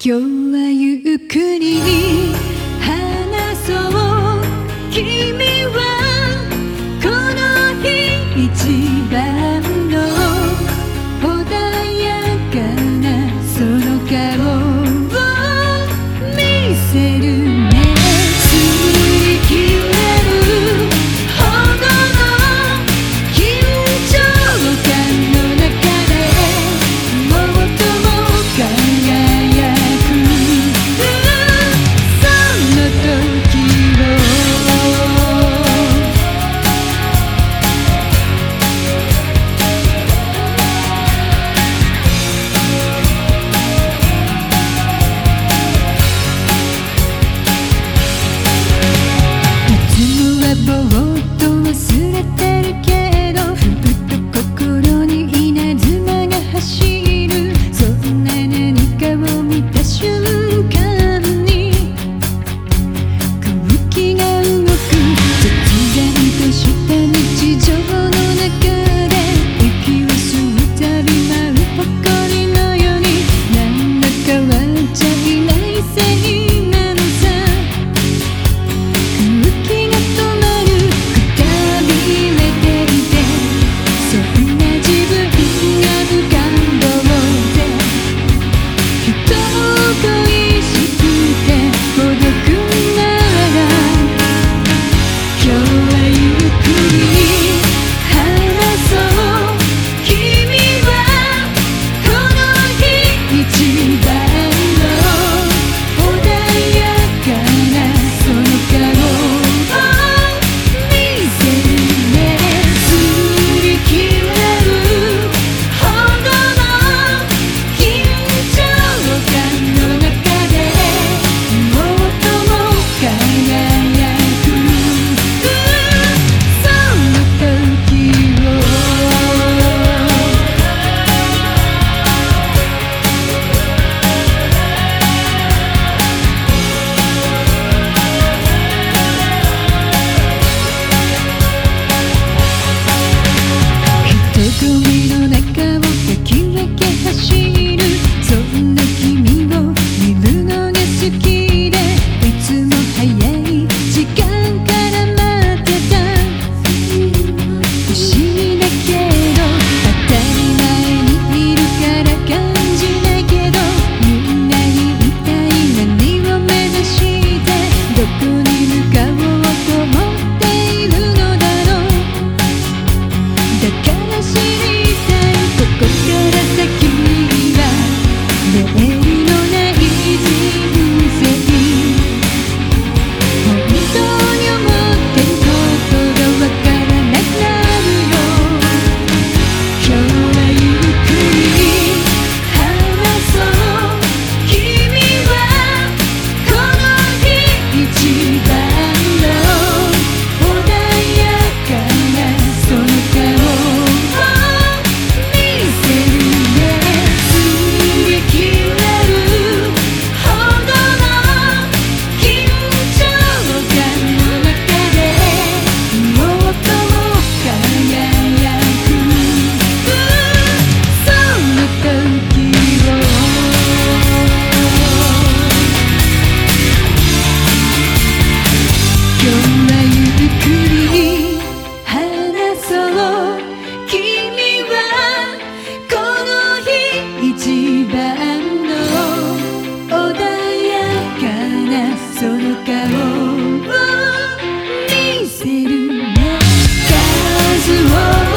今日はゆっくり話そう。君はこの日一番組を見せる数を